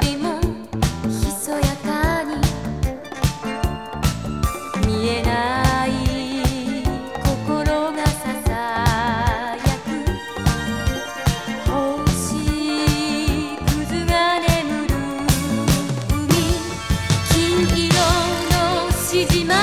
ひそやかにみえない心がささやく。星屑が眠る海金ろのしじま